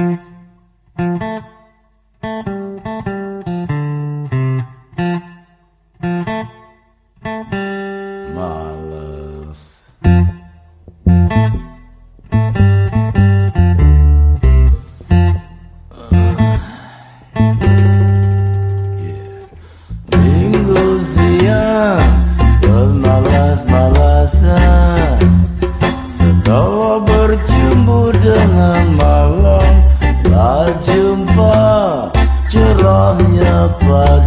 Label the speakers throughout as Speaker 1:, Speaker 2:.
Speaker 1: Males. malas-malasan Setelah berjumpa dengan malas jumpa Jelamnya pada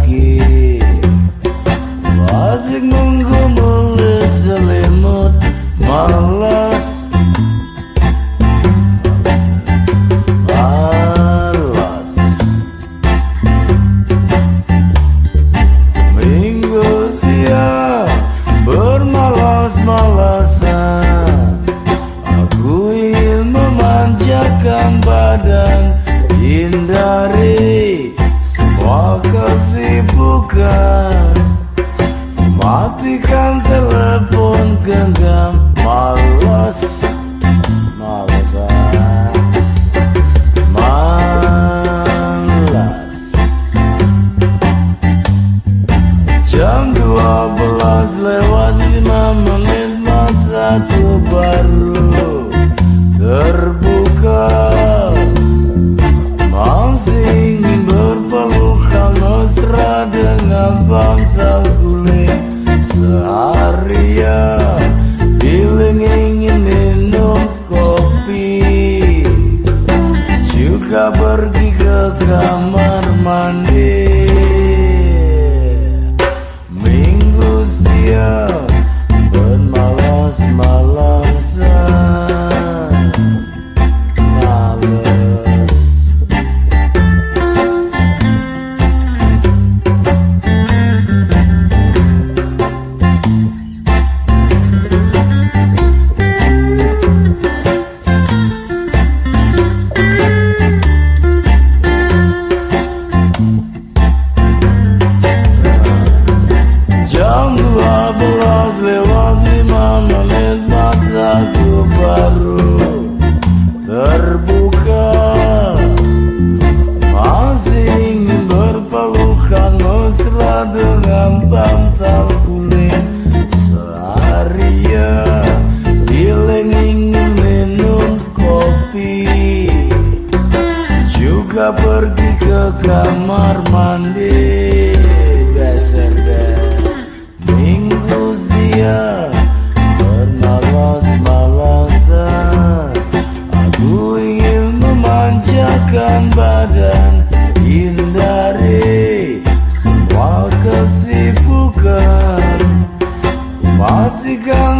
Speaker 1: bukan Matikan telepon genggam Malas Malasan Malas. Jam 12 lewat 5 menit Mataku baru terbuka. drama manis lagu baru terbuka. Masih ingin berpeluk dengan bantal kulit. Seharian Giling ingin minum kopi. Juga pergi ke kamar mandi. the gun.